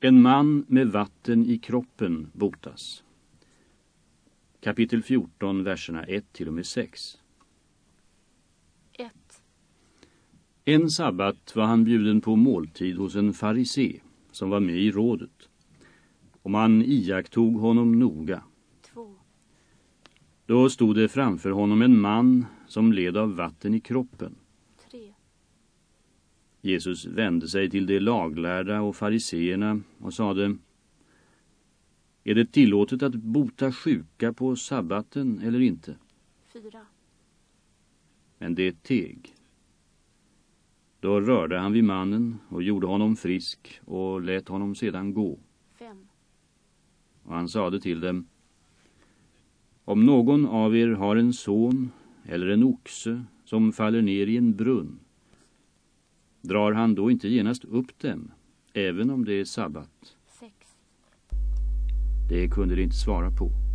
En man med vatten i kroppen botas. Kapitel 14, verserna 1 till och med 6. 1. En sabbat var han bjuden på måltid hos en farisé som var med i rådet. Och man iakttog honom noga. 2. Då stod det framför honom en man som led av vatten i kroppen. 3. Jesus vände sig till de laglärda och fariseerna och sade Är det tillåtet att bota sjuka på sabbaten eller inte? 4. Men det teg. Då rörde han vid mannen och gjorde honom frisk och lät honom sedan gå. 5. Och han sade till dem Om någon av er har en son eller en oxe som faller ner i en brunn drar han då inte genast upp dem, även om det är sabbat? 6. Det kunde de inte svara på.